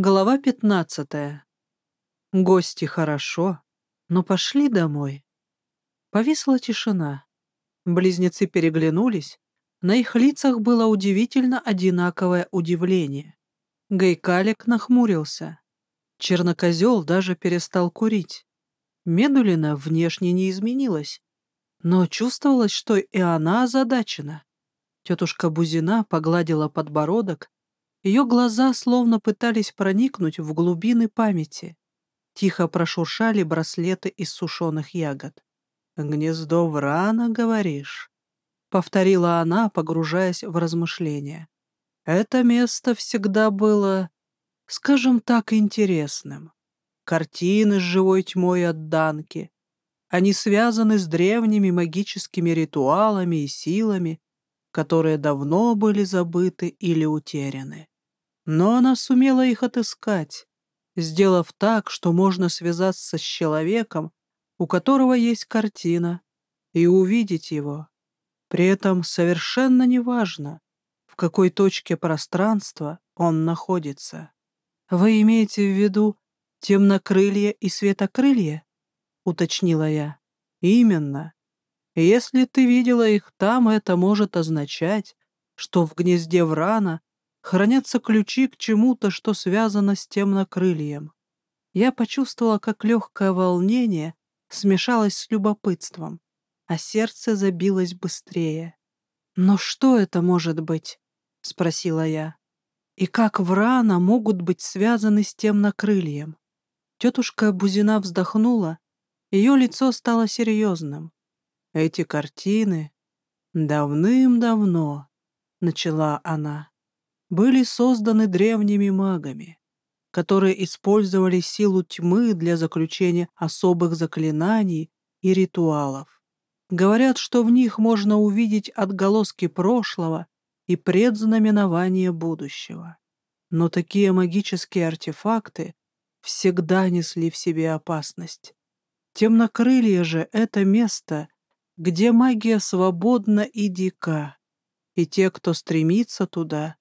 Глава пятнадцатая. Гости хорошо, но пошли домой. Повисла тишина. Близнецы переглянулись. На их лицах было удивительно одинаковое удивление. Гайкалик нахмурился. Чернокозел даже перестал курить. Медулина внешне не изменилась, но чувствовалось, что и она озадачена. Тетушка Бузина погладила подбородок ее глаза словно пытались проникнуть в глубины памяти. Тихо прошуршали браслеты из сушеных ягод. «Гнездо врана, говоришь?» — повторила она, погружаясь в размышления. «Это место всегда было, скажем так, интересным. Картины с живой тьмой от Данки. Они связаны с древними магическими ритуалами и силами, которые давно были забыты или утеряны. Но она сумела их отыскать, сделав так, что можно связаться с человеком, у которого есть картина, и увидеть его. При этом совершенно неважно, в какой точке пространства он находится. «Вы имеете в виду темнокрылье и светокрылье?» — уточнила я. «Именно. Если ты видела их там, это может означать, что в гнезде Врана хранятся ключи к чему-то, что связано с темнокрыльем. Я почувствовала, как легкое волнение смешалось с любопытством, а сердце забилось быстрее. «Но что это может быть?» — спросила я. «И как Врана могут быть связаны с темнокрыльем?» Тетушка Бузина вздохнула, ее лицо стало серьезным. Эти картины давным-давно, — начала она, — были созданы древними магами, которые использовали силу тьмы для заключения особых заклинаний и ритуалов. Говорят, что в них можно увидеть отголоски прошлого и предзнаменование будущего. Но такие магические артефакты всегда несли в себе опасность. Темнокрылье же — это место, где магия свободна и дика, и те, кто стремится туда,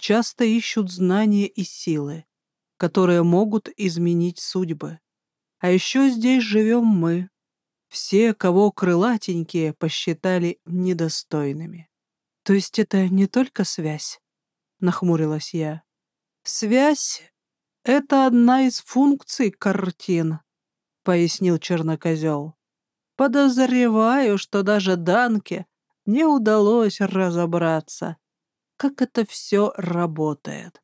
часто ищут знания и силы, которые могут изменить судьбы. А еще здесь живем мы, все, кого крылатенькие посчитали недостойными. То есть это не только связь, — нахмурилась я. Связь — это одна из функций картин, — пояснил чернокозел. Подозреваю, что даже Данке не удалось разобраться, как это все работает.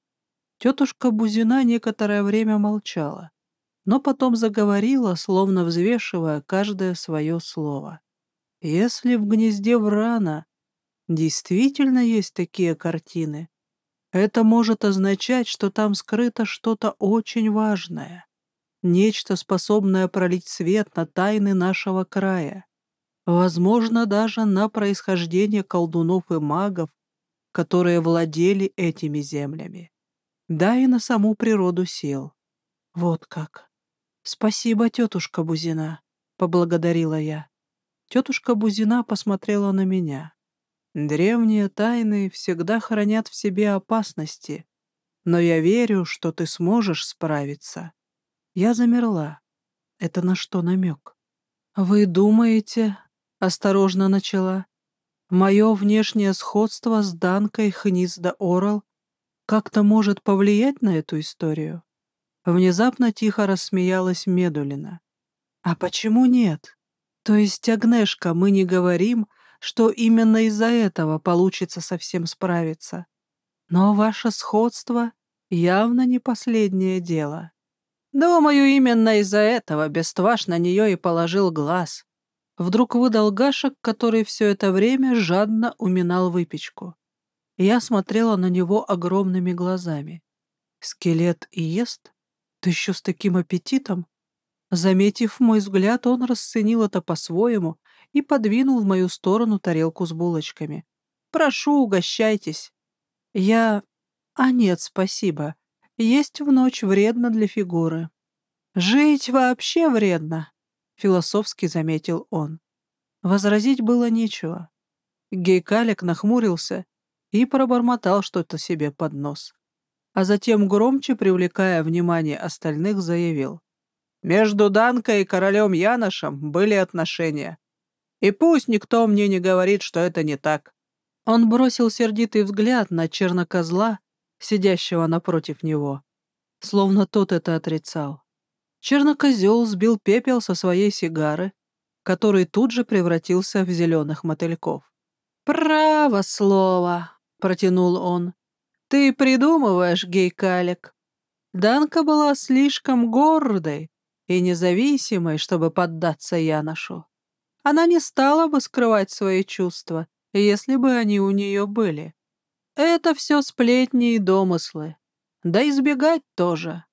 Тетушка Бузина некоторое время молчала, но потом заговорила, словно взвешивая каждое свое слово. Если в гнезде Врана действительно есть такие картины, это может означать, что там скрыто что-то очень важное нечто, способное пролить свет на тайны нашего края, возможно, даже на происхождение колдунов и магов, которые владели этими землями, да и на саму природу сил. Вот как. Спасибо, тетушка Бузина, — поблагодарила я. Тетушка Бузина посмотрела на меня. Древние тайны всегда хранят в себе опасности, но я верю, что ты сможешь справиться. Я замерла. Это на что намек? «Вы думаете...» — осторожно начала. «Мое внешнее сходство с Данкой Хнизда Орал как-то может повлиять на эту историю?» Внезапно тихо рассмеялась Медулина. «А почему нет? То есть, Агнешка, мы не говорим, что именно из-за этого получится совсем справиться. Но ваше сходство явно не последнее дело. Думаю, именно из-за этого Бестваш на нее и положил глаз. Вдруг выдал Гашек, который все это время жадно уминал выпечку. Я смотрела на него огромными глазами. Скелет и ест? Да еще с таким аппетитом? Заметив мой взгляд, он расценил это по-своему и подвинул в мою сторону тарелку с булочками. «Прошу, угощайтесь». Я... А нет, спасибо. Есть в ночь вредно для фигуры. Жить вообще вредно, философски заметил он. Возразить было нечего. Гейкалик нахмурился и пробормотал что-то себе под нос. а затем громче, привлекая внимание остальных, заявил. «Между Данкой и королем Яношем были отношения. И пусть никто мне не говорит, что это не так». Он бросил сердитый взгляд на чернокозла, сидящего напротив него, словно тот это отрицал. Чернокозел сбил пепел со своей сигары, который тут же превратился в зеленых мотыльков. «Право слово!» — протянул он. «Ты придумываешь, гей-калик. Данка была слишком гордой и независимой, чтобы поддаться Яношу. Она не стала бы скрывать свои чувства, если бы они у нее были. Это все сплетни и домыслы. Да избегать тоже.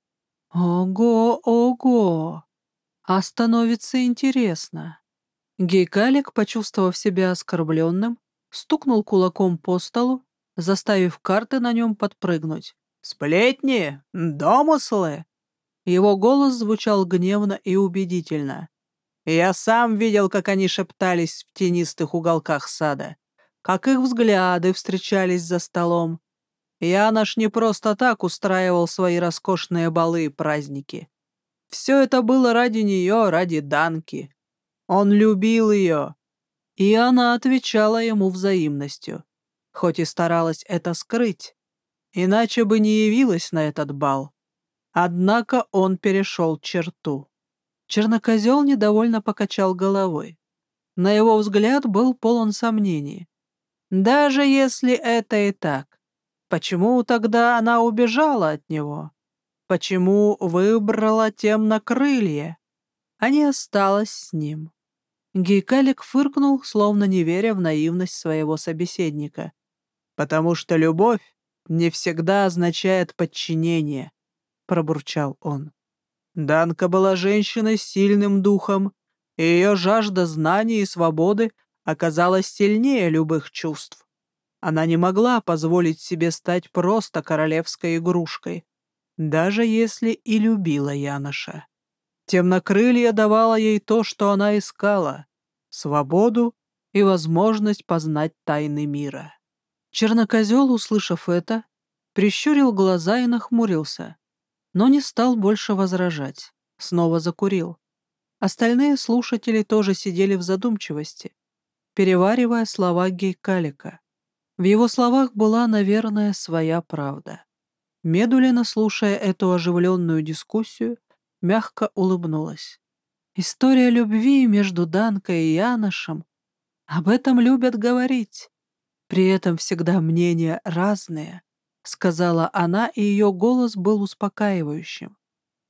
Ого, ого! А становится интересно. Гейкалик, почувствовав себя оскорбленным, стукнул кулаком по столу заставив карты на нем подпрыгнуть. «Сплетни? Домыслы?» Его голос звучал гневно и убедительно. Я сам видел, как они шептались в тенистых уголках сада, как их взгляды встречались за столом. Я наш не просто так устраивал свои роскошные балы и праздники. Все это было ради нее, ради Данки. Он любил ее, и она отвечала ему взаимностью хоть и старалась это скрыть, иначе бы не явилась на этот бал. Однако он перешел черту. Чернокозел недовольно покачал головой. На его взгляд был полон сомнений. Даже если это и так, почему тогда она убежала от него? Почему выбрала темнокрылье, а не осталась с ним? Гейкалик фыркнул, словно не веря в наивность своего собеседника потому что любовь не всегда означает подчинение», — пробурчал он. Данка была женщиной с сильным духом, и ее жажда знаний и свободы оказалась сильнее любых чувств. Она не могла позволить себе стать просто королевской игрушкой, даже если и любила Яноша. Темнокрылье давало ей то, что она искала — свободу и возможность познать тайны мира. Чернокозел, услышав это, прищурил глаза и нахмурился, но не стал больше возражать, снова закурил. Остальные слушатели тоже сидели в задумчивости, переваривая слова Гейкалика. В его словах была, наверное, своя правда. Медулина, слушая эту оживленную дискуссию, мягко улыбнулась. История любви между Данкой и Яношем. Об этом любят говорить. При этом всегда мнения разные, сказала она, и ее голос был успокаивающим.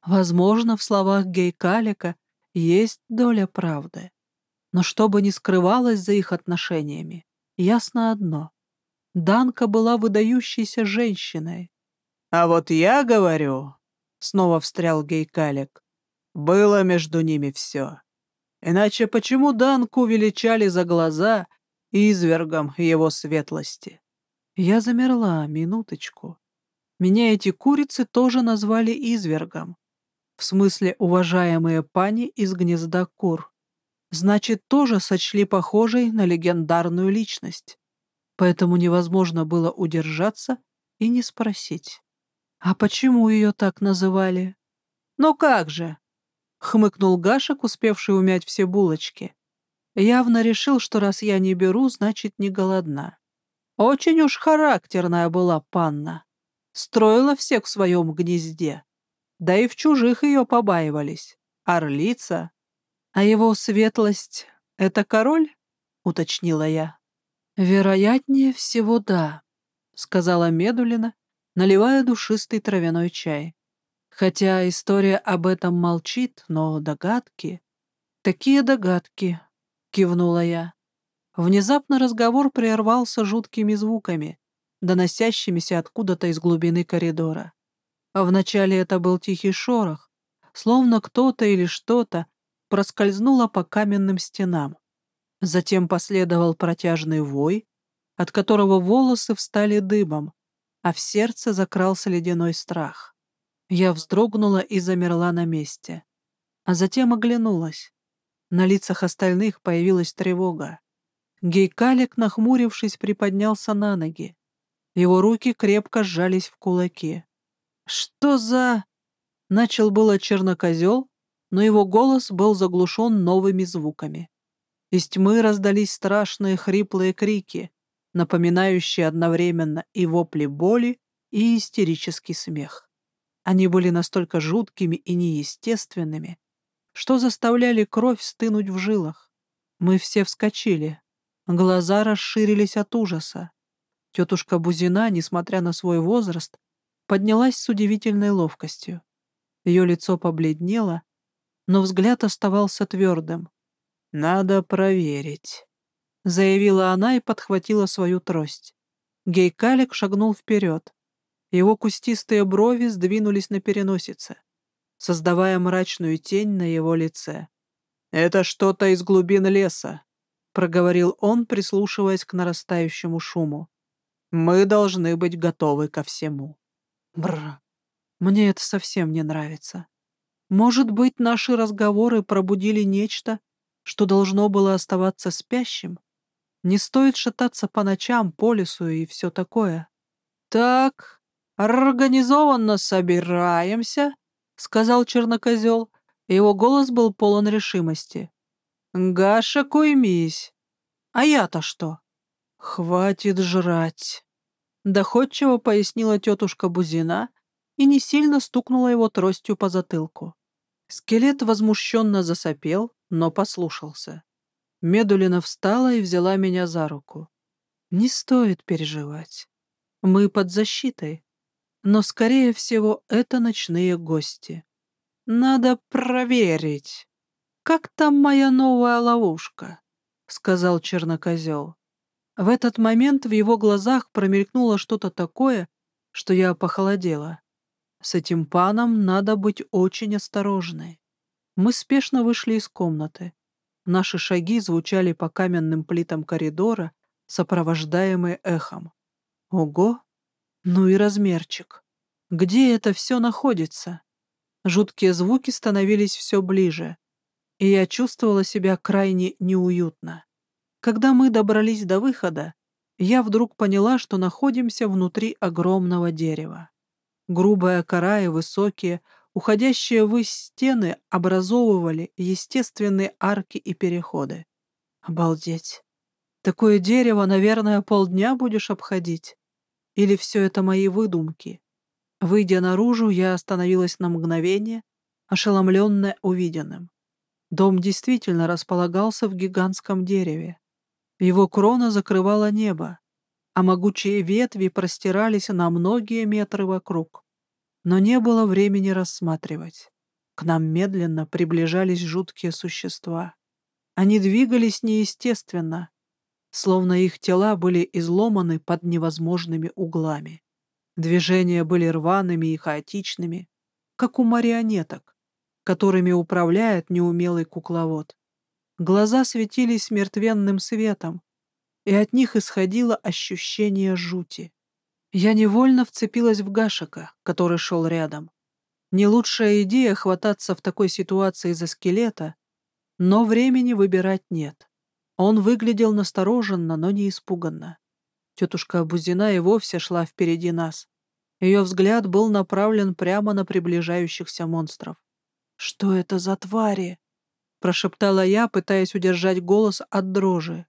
Возможно, в словах Гейкалика есть доля правды. Но что бы ни скрывалось за их отношениями, ясно одно. Данка была выдающейся женщиной. «А вот я говорю», — снова встрял Гейкалик, — «было между ними все. Иначе почему Данку величали за глаза извергом его светлости. Я замерла минуточку. Меня эти курицы тоже назвали извергом. В смысле, уважаемые пани из гнезда кур. Значит, тоже сочли похожей на легендарную личность. Поэтому невозможно было удержаться и не спросить. А почему ее так называли? Ну как же? Хмыкнул Гашек, успевший умять все булочки. Явно решил, что раз я не беру, значит, не голодна. Очень уж характерная была панна. Строила всех в своем гнезде. Да и в чужих ее побаивались. Орлица. А его светлость — это король? — уточнила я. «Вероятнее всего, да», — сказала Медулина, наливая душистый травяной чай. Хотя история об этом молчит, но догадки... Такие догадки кивнула я. Внезапно разговор прервался жуткими звуками, доносящимися откуда-то из глубины коридора. А вначале это был тихий шорох, словно кто-то или что-то проскользнуло по каменным стенам. Затем последовал протяжный вой, от которого волосы встали дыбом, а в сердце закрался ледяной страх. Я вздрогнула и замерла на месте, а затем оглянулась. На лицах остальных появилась тревога. Гейкалик, нахмурившись, приподнялся на ноги. Его руки крепко сжались в кулаки. «Что за...» — начал было чернокозел, но его голос был заглушен новыми звуками. Из тьмы раздались страшные хриплые крики, напоминающие одновременно и вопли боли, и истерический смех. Они были настолько жуткими и неестественными, что заставляли кровь стынуть в жилах. Мы все вскочили. Глаза расширились от ужаса. Тетушка Бузина, несмотря на свой возраст, поднялась с удивительной ловкостью. Ее лицо побледнело, но взгляд оставался твердым. «Надо проверить», — заявила она и подхватила свою трость. Гейкалик шагнул вперед. Его кустистые брови сдвинулись на переносице, создавая мрачную тень на его лице. «Это что-то из глубин леса», — проговорил он, прислушиваясь к нарастающему шуму. «Мы должны быть готовы ко всему». Бр. Мне это совсем не нравится. Может быть, наши разговоры пробудили нечто, что должно было оставаться спящим? Не стоит шататься по ночам, по лесу и все такое. «Так, организованно собираемся», — сказал чернокозел. Его голос был полон решимости. «Гаша, куймись. А я-то что?» «Хватит жрать», — доходчиво пояснила тетушка Бузина и не сильно стукнула его тростью по затылку. Скелет возмущенно засопел, но послушался. Медулина встала и взяла меня за руку. Не стоит переживать. Мы под защитой. Но, скорее всего, это ночные гости. Надо проверить. Как там моя новая ловушка? — сказал чернокозел. В этот момент в его глазах промелькнуло что-то такое, что я похолодела. С этим паном надо быть очень осторожной. Мы спешно вышли из комнаты. Наши шаги звучали по каменным плитам коридора, сопровождаемые эхом. Ого! Ну и размерчик. Где это все находится? Жуткие звуки становились все ближе, и я чувствовала себя крайне неуютно. Когда мы добрались до выхода, я вдруг поняла, что находимся внутри огромного дерева. Грубая кора и высокие, Уходящие ввысь стены образовывали естественные арки и переходы. Обалдеть! Такое дерево, наверное, полдня будешь обходить. Или все это мои выдумки? Выйдя наружу, я остановилась на мгновение, ошеломленная увиденным. Дом действительно располагался в гигантском дереве. Его крона закрывала небо, а могучие ветви простирались на многие метры вокруг. Но не было времени рассматривать. К нам медленно приближались жуткие существа. Они двигались неестественно, словно их тела были изломаны под невозможными углами. Движения были рваными и хаотичными, как у марионеток, которыми управляет неумелый кукловод. Глаза светились мертвенным светом, и от них исходило ощущение жути. Я невольно вцепилась в Гашика, который шел рядом. Не лучшая идея хвататься в такой ситуации за скелета, но времени выбирать нет. Он выглядел настороженно, но не испуганно. Тетушка Абузина и вовсе шла впереди нас. Ее взгляд был направлен прямо на приближающихся монстров. «Что это за твари?» — прошептала я, пытаясь удержать голос от дрожи.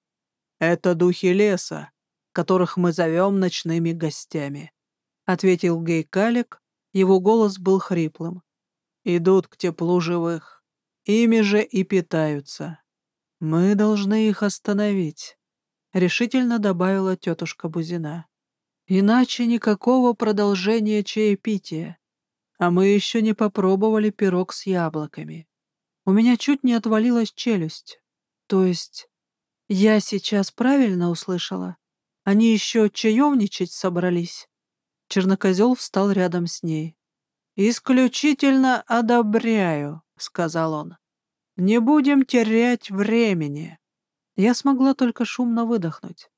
«Это духи леса», которых мы зовем ночными гостями», — ответил Гейкалик, его голос был хриплым. «Идут к теплу живых, ими же и питаются. Мы должны их остановить», — решительно добавила тетушка Бузина. «Иначе никакого продолжения чаепития, а мы еще не попробовали пирог с яблоками. У меня чуть не отвалилась челюсть. То есть я сейчас правильно услышала?» Они еще чаевничать собрались. Чернокозел встал рядом с ней. «Исключительно одобряю», — сказал он. «Не будем терять времени». Я смогла только шумно выдохнуть.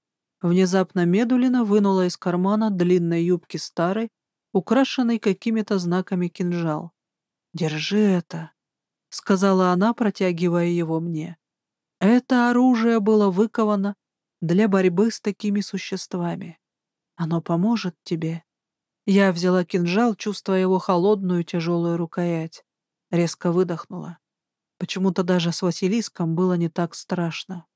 Внезапно Медулина вынула из кармана длинной юбки старой, украшенной какими-то знаками кинжал. «Держи это», — сказала она, протягивая его мне. Это оружие было выковано для борьбы с такими существами. Оно поможет тебе. Я взяла кинжал, чувствуя его холодную тяжелую рукоять. Резко выдохнула. Почему-то даже с Василиском было не так страшно.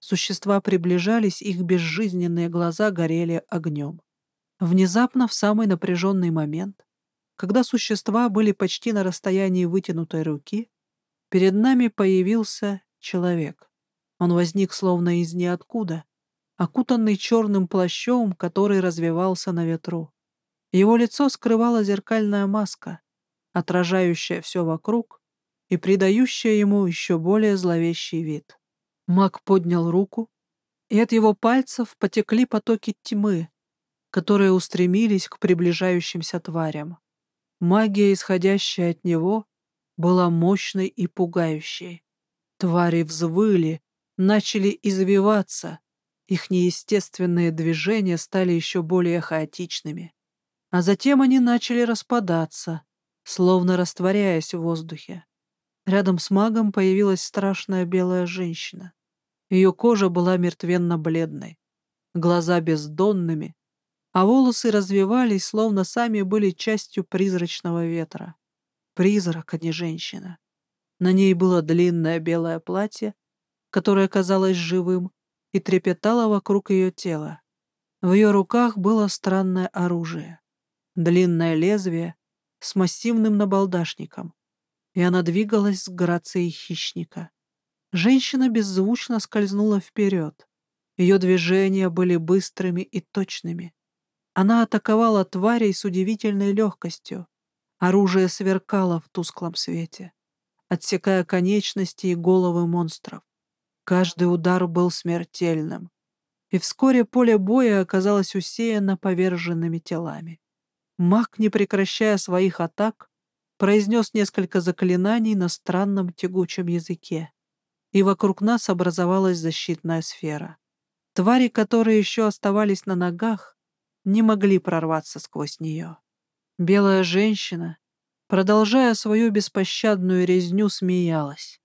Существа приближались, их безжизненные глаза горели огнем. Внезапно, в самый напряженный момент, когда существа были почти на расстоянии вытянутой руки, перед нами появился человек. Он возник словно из ниоткуда, окутанный черным плащом, который развивался на ветру. Его лицо скрывала зеркальная маска, отражающая все вокруг и придающая ему еще более зловещий вид. Маг поднял руку, и от его пальцев потекли потоки тьмы, которые устремились к приближающимся тварям. Магия, исходящая от него, была мощной и пугающей. Твари взвыли, начали извиваться, их неестественные движения стали еще более хаотичными. А затем они начали распадаться, словно растворяясь в воздухе. Рядом с магом появилась страшная белая женщина. Ее кожа была мертвенно-бледной, глаза бездонными, а волосы развивались, словно сами были частью призрачного ветра. Призрак, а не женщина. На ней было длинное белое платье, которое казалось живым, и трепетало вокруг ее тела. В ее руках было странное оружие. Длинное лезвие с массивным набалдашником, и она двигалась с грацией хищника. Женщина беззвучно скользнула вперед. Ее движения были быстрыми и точными. Она атаковала тварей с удивительной легкостью. Оружие сверкало в тусклом свете, отсекая конечности и головы монстров. Каждый удар был смертельным, и вскоре поле боя оказалось усеяно поверженными телами. Маг, не прекращая своих атак, произнес несколько заклинаний на странном тягучем языке, и вокруг нас образовалась защитная сфера. Твари, которые еще оставались на ногах, не могли прорваться сквозь нее. Белая женщина, продолжая свою беспощадную резню, смеялась.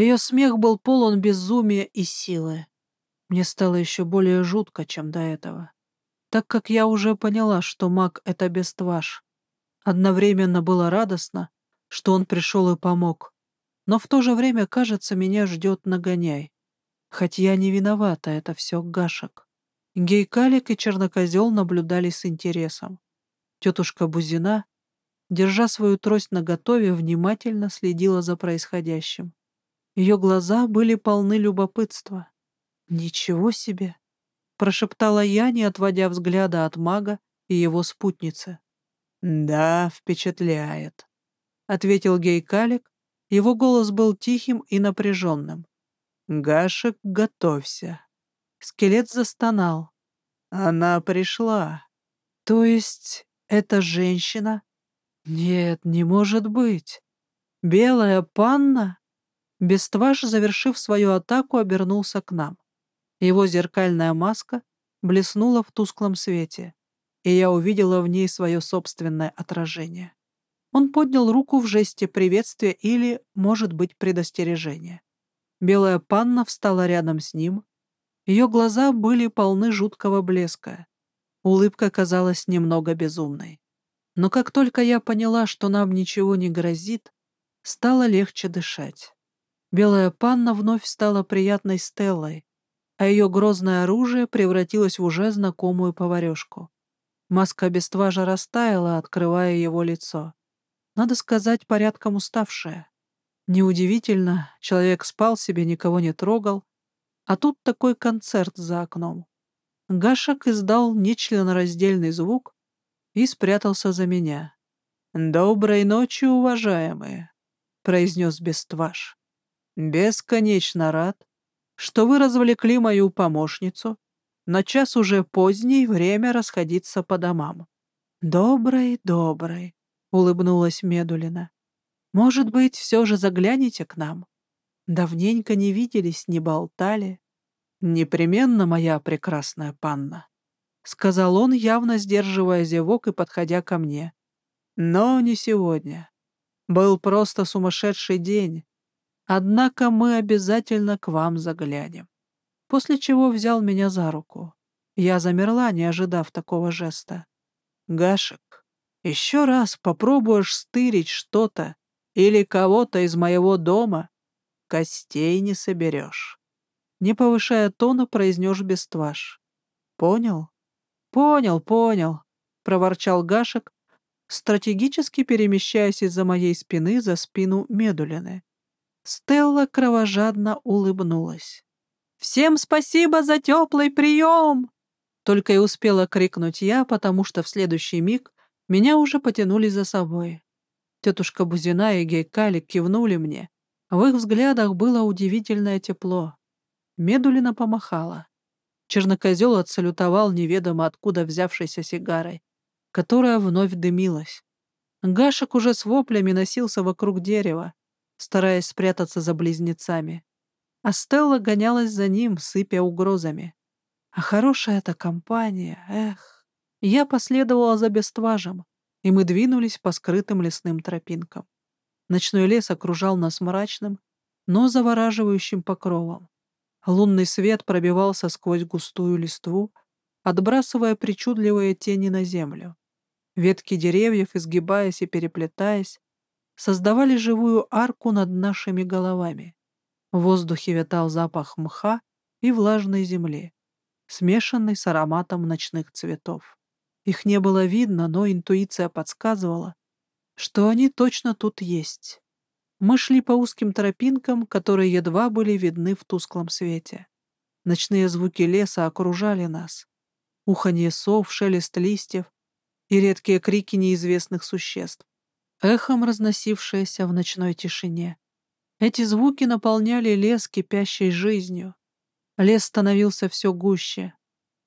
Ее смех был полон безумия и силы. Мне стало еще более жутко, чем до этого, так как я уже поняла, что маг — это бестваж, Одновременно было радостно, что он пришел и помог, но в то же время, кажется, меня ждет нагоняй. Хоть я не виновата, это все гашек. Гейкалик и Чернокозел наблюдали с интересом. Тетушка Бузина, держа свою трость наготове, внимательно следила за происходящим. Ее глаза были полны любопытства. «Ничего себе!» — прошептала я, не отводя взгляда от мага и его спутницы. «Да, впечатляет», — ответил гей-калик. Его голос был тихим и напряженным. «Гашек, готовься». Скелет застонал. «Она пришла». «То есть эта женщина?» «Нет, не может быть. Белая панна?» Бестваж, завершив свою атаку, обернулся к нам. Его зеркальная маска блеснула в тусклом свете и я увидела в ней свое собственное отражение. Он поднял руку в жесте приветствия или, может быть, предостережения. Белая панна встала рядом с ним. Ее глаза были полны жуткого блеска. Улыбка казалась немного безумной. Но как только я поняла, что нам ничего не грозит, стало легче дышать. Белая панна вновь стала приятной Стеллой, а ее грозное оружие превратилось в уже знакомую поварешку. Маска бестважа растаяла, открывая его лицо. Надо сказать, порядком уставшее. Неудивительно, человек спал себе, никого не трогал, а тут такой концерт за окном. Гашек издал нечленораздельный звук и спрятался за меня. «Доброй ночи, уважаемые», — произнес Бестваж. «Бесконечно рад, что вы развлекли мою помощницу но час уже поздний, время расходиться по домам. «Добрый, добрый», — улыбнулась Медулина. «Может быть, все же заглянете к нам? Давненько не виделись, не болтали». «Непременно, моя прекрасная панна», — сказал он, явно сдерживая зевок и подходя ко мне. «Но не сегодня. Был просто сумасшедший день. Однако мы обязательно к вам заглянем» после чего взял меня за руку. Я замерла, не ожидав такого жеста. «Гашек, Еще раз попробуешь стырить что-то или кого-то из моего дома, костей не соберешь. Не повышая тона, произнешь бестваж. Понял? Понял, понял, проворчал Гашек, стратегически перемещаясь из-за моей спины за спину Медулины. Стелла кровожадно улыбнулась. «Всем спасибо за теплый прием!» Только и успела крикнуть я, потому что в следующий миг меня уже потянули за собой. Тетушка Бузина и Гейкалик кивнули мне. В их взглядах было удивительное тепло. Медулина помахала. Чернокозел отсалютовал неведомо откуда взявшейся сигарой, которая вновь дымилась. Гашек уже с воплями носился вокруг дерева, стараясь спрятаться за близнецами. А Стелла гонялась за ним, сыпя угрозами. А хорошая эта компания, эх. Я последовала за бестважем, и мы двинулись по скрытым лесным тропинкам. Ночной лес окружал нас мрачным, но завораживающим покровом. Лунный свет пробивался сквозь густую листву, отбрасывая причудливые тени на землю. Ветки деревьев, изгибаясь и переплетаясь, создавали живую арку над нашими головами. В воздухе витал запах мха и влажной земли, смешанный с ароматом ночных цветов. Их не было видно, но интуиция подсказывала, что они точно тут есть. Мы шли по узким тропинкам, которые едва были видны в тусклом свете. Ночные звуки леса окружали нас. Уханье сов, шелест листьев и редкие крики неизвестных существ эхом разносившееся в ночной тишине. Эти звуки наполняли лес кипящей жизнью. Лес становился все гуще.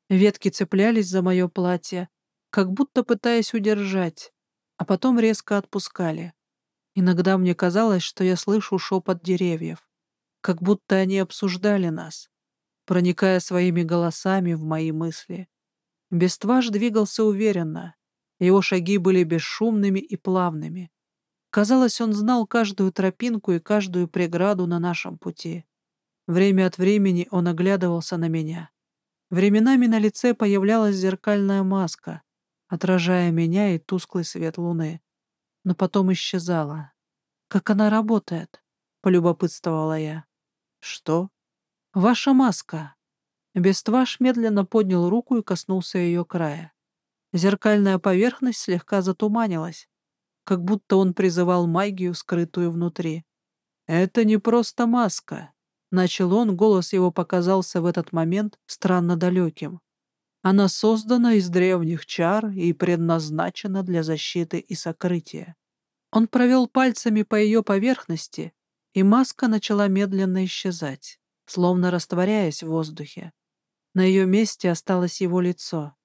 Ветки цеплялись за мое платье, как будто пытаясь удержать, а потом резко отпускали. Иногда мне казалось, что я слышу шепот деревьев, как будто они обсуждали нас, проникая своими голосами в мои мысли. Бестваж двигался уверенно, его шаги были бесшумными и плавными. Казалось, он знал каждую тропинку и каждую преграду на нашем пути. Время от времени он оглядывался на меня. Временами на лице появлялась зеркальная маска, отражая меня и тусклый свет луны. Но потом исчезала. «Как она работает?» — полюбопытствовала я. «Что?» «Ваша маска». Бестваш медленно поднял руку и коснулся ее края. Зеркальная поверхность слегка затуманилась, как будто он призывал магию, скрытую внутри. «Это не просто маска», — начал он, голос его показался в этот момент странно далеким. «Она создана из древних чар и предназначена для защиты и сокрытия». Он провел пальцами по ее поверхности, и маска начала медленно исчезать, словно растворяясь в воздухе. На ее месте осталось его лицо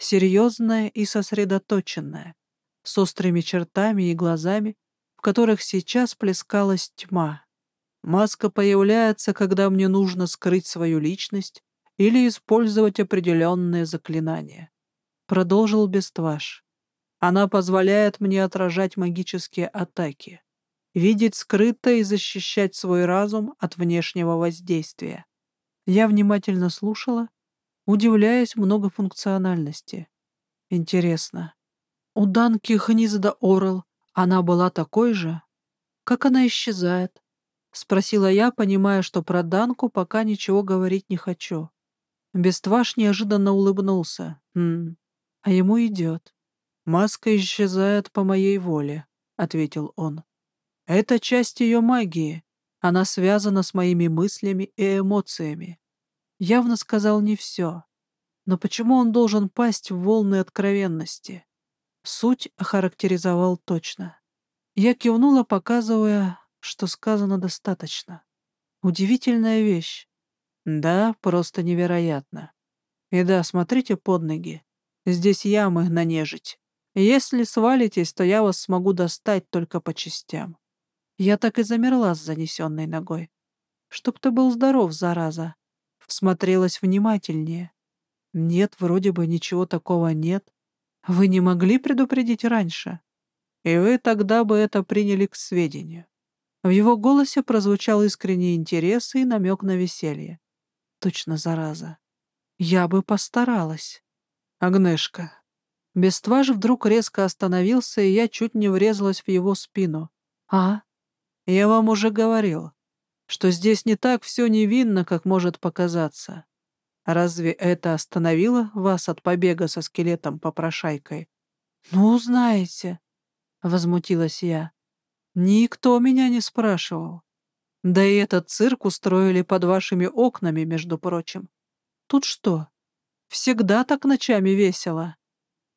серьезная и сосредоточенная, с острыми чертами и глазами, в которых сейчас плескалась тьма. Маска появляется, когда мне нужно скрыть свою личность или использовать определенные заклинания. Продолжил Бестваш. Она позволяет мне отражать магические атаки, видеть скрыто и защищать свой разум от внешнего воздействия. Я внимательно слушала, удивляясь многофункциональности. Интересно, у Данки Хнизда Орел она была такой же? Как она исчезает? Спросила я, понимая, что про Данку пока ничего говорить не хочу. Бестваш неожиданно улыбнулся. «Хм, а ему идет. Маска исчезает по моей воле», — ответил он. «Это часть ее магии. Она связана с моими мыслями и эмоциями явно сказал не все. Но почему он должен пасть в волны откровенности? Суть охарактеризовал точно. Я кивнула, показывая, что сказано достаточно. Удивительная вещь. Да, просто невероятно. И да, смотрите под ноги. Здесь ямы на нежить. Если свалитесь, то я вас смогу достать только по частям. Я так и замерла с занесенной ногой. Чтоб ты был здоров, зараза всмотрелась внимательнее. Нет, вроде бы ничего такого нет. Вы не могли предупредить раньше? И вы тогда бы это приняли к сведению. В его голосе прозвучал искренний интерес и намек на веселье. Точно, зараза. Я бы постаралась. Агнешка, Бестваж вдруг резко остановился, и я чуть не врезалась в его спину. «А? Я вам уже говорил, что здесь не так все невинно, как может показаться. Разве это остановило вас от побега со скелетом-попрошайкой?» «Ну, знаете», — возмутилась я. «Никто меня не спрашивал. Да и этот цирк устроили под вашими окнами, между прочим. Тут что, всегда так ночами весело?»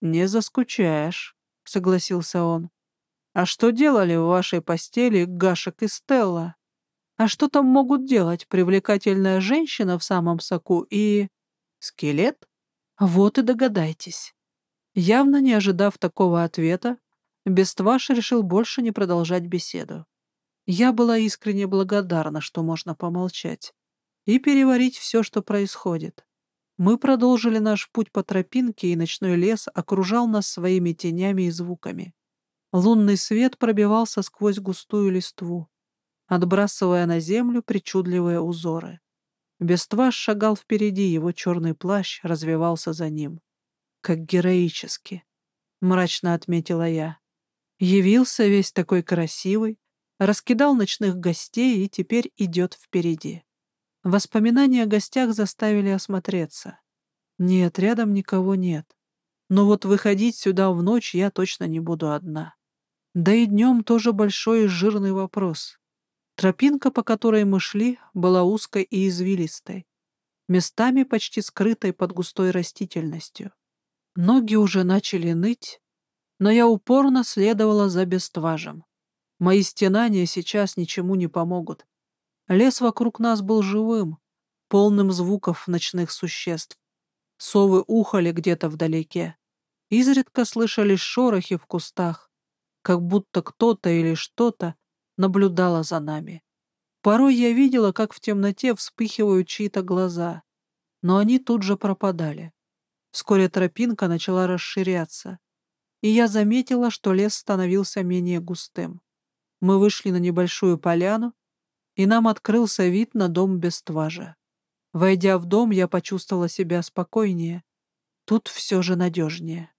«Не заскучаешь», — согласился он. «А что делали в вашей постели Гашек и Стелла? А что там могут делать привлекательная женщина в самом соку и... скелет? Вот и догадайтесь». Явно не ожидав такого ответа, Бестваш решил больше не продолжать беседу. Я была искренне благодарна, что можно помолчать и переварить все, что происходит. Мы продолжили наш путь по тропинке, и ночной лес окружал нас своими тенями и звуками. Лунный свет пробивался сквозь густую листву, отбрасывая на землю причудливые узоры. Бестваш шагал впереди, его черный плащ развивался за ним. Как героически, — мрачно отметила я. Явился весь такой красивый, раскидал ночных гостей и теперь идет впереди. Воспоминания о гостях заставили осмотреться. Нет, рядом никого нет. Но вот выходить сюда в ночь я точно не буду одна. Да и днем тоже большой и жирный вопрос. Тропинка, по которой мы шли, была узкой и извилистой, местами почти скрытой под густой растительностью. Ноги уже начали ныть, но я упорно следовала за бестважем. Мои стенания сейчас ничему не помогут. Лес вокруг нас был живым, полным звуков ночных существ. Совы ухали где-то вдалеке. Изредка слышались шорохи в кустах, как будто кто-то или что-то наблюдало за нами. Порой я видела, как в темноте вспыхивают чьи-то глаза, но они тут же пропадали. Вскоре тропинка начала расширяться, и я заметила, что лес становился менее густым. Мы вышли на небольшую поляну, и нам открылся вид на дом Бестважа. Войдя в дом, я почувствовала себя спокойнее. Тут все же надежнее.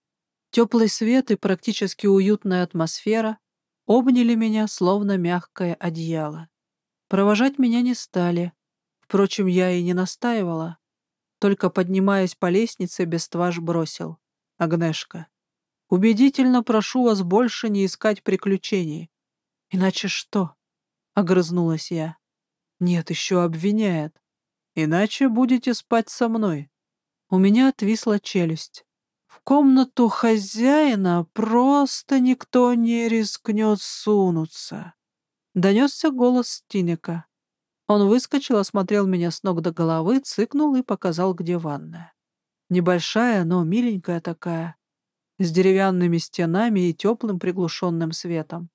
Теплый свет и практически уютная атмосфера обняли меня, словно мягкое одеяло. Провожать меня не стали. Впрочем, я и не настаивала. Только поднимаясь по лестнице, Бестваж бросил. «Агнешка, убедительно прошу вас больше не искать приключений. Иначе что?» — огрызнулась я. «Нет, еще обвиняет. Иначе будете спать со мной». У меня отвисла челюсть. В комнату хозяина просто никто не рискнет сунуться. Донесся голос Стиника. Он выскочил, осмотрел меня с ног до головы, цыкнул и показал, где ванная. Небольшая, но миленькая такая, с деревянными стенами и теплым приглушенным светом.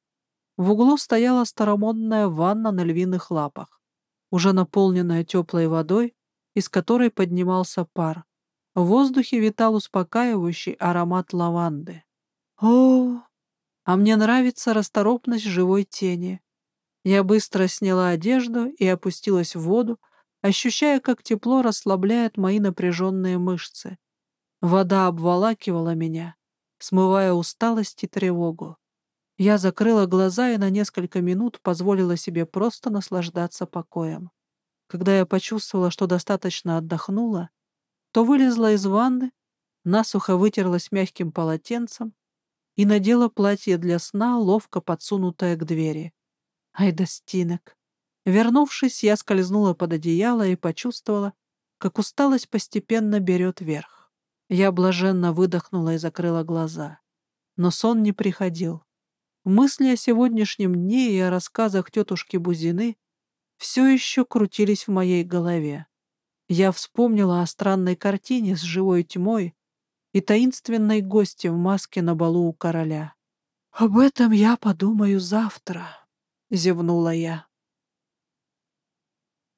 В углу стояла старомодная ванна на львиных лапах, уже наполненная теплой водой, из которой поднимался пар. В воздухе витал успокаивающий аромат лаванды. О, а мне нравится расторопность живой тени. Я быстро сняла одежду и опустилась в воду, ощущая, как тепло расслабляет мои напряженные мышцы. Вода обволакивала меня, смывая усталость и тревогу. Я закрыла глаза и на несколько минут позволила себе просто наслаждаться покоем. Когда я почувствовала, что достаточно отдохнула, то вылезла из ванны, насухо вытерлась мягким полотенцем и надела платье для сна, ловко подсунутое к двери. Ай да стинок! Вернувшись, я скользнула под одеяло и почувствовала, как усталость постепенно берет верх. Я блаженно выдохнула и закрыла глаза. Но сон не приходил. Мысли о сегодняшнем дне и о рассказах тетушки Бузины все еще крутились в моей голове. Я вспомнила о странной картине с живой тьмой и таинственной гости в маске на балу у короля. «Об этом я подумаю завтра», — зевнула я.